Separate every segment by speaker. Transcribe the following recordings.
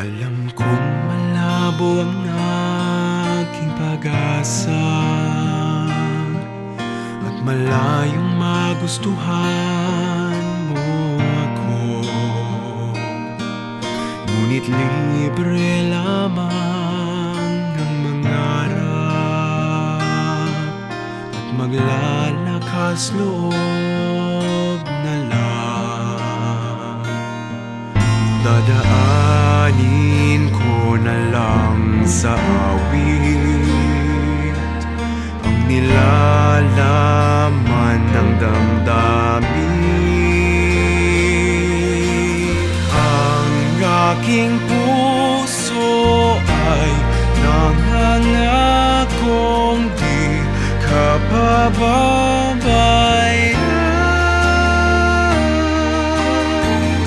Speaker 1: Alam kong malabo ang aking pag-asa At malayong magustuhan mo ako. Ngunit libre lamang ang mangarap At maglalakas loob na lang Dadaanin ko na lang sa awit. Ang nilalaman ng damdamin. Ang aking puso ay nangangakong di ka pababayaan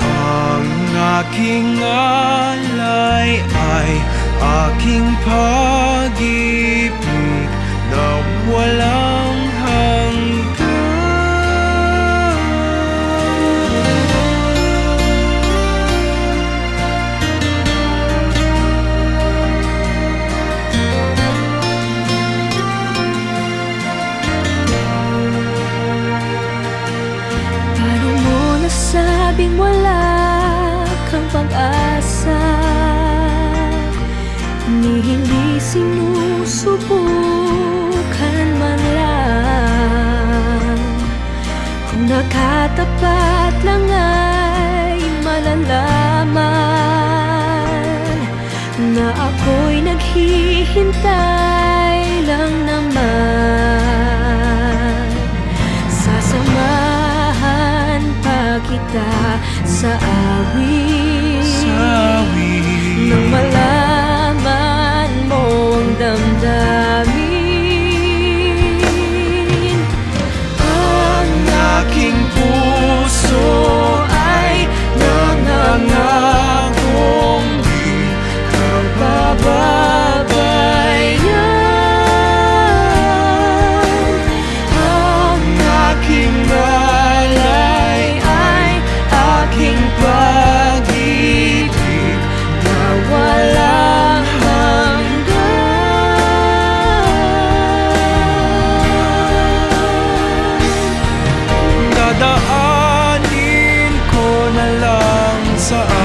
Speaker 1: Ang aking aking pag-ibig
Speaker 2: nakatapat lang ay malalaman Na ako'y naghihintay lang naman. Sasamahan pa kita sa awit
Speaker 1: answer